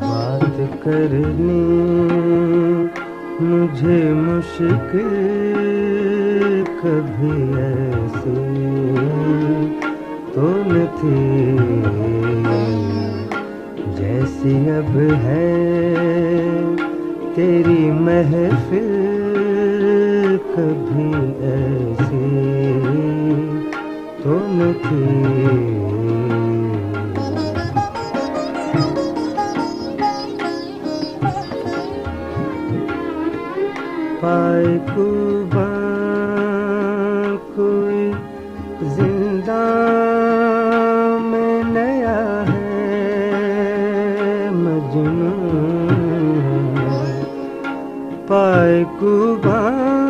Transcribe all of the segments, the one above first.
بات کرنی مجھے مشکل کبھی ایسی تو نہ تھی۔ جیسی اب ہے تیری محفل کبھی ایسی تو تھی پائے کوباں کوئی زندہ میں نیا ہے مجنون پائے کوباں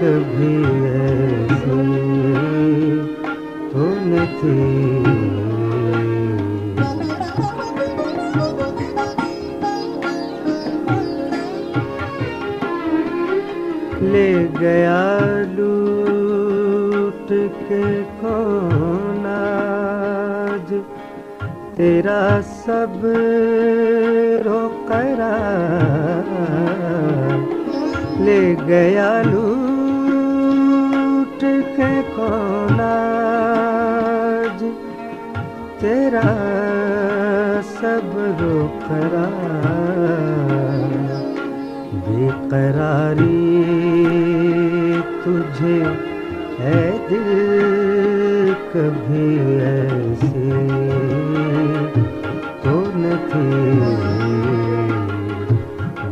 کبھی ایسے تو نہ تھی لے گیا لوٹ کے کون آج؟ تیرا سب رو کرا لے گیا لوٹ کے کون آج؟ تیرا سب رو بے قراری تجھے ہے دل، کبھی ایسی تو نہ تھی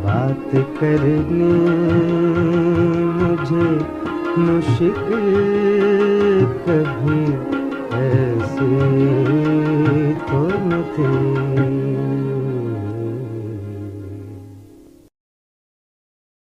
بات کرنی مجھے مشکل کبھی ایسی تو نہ تھی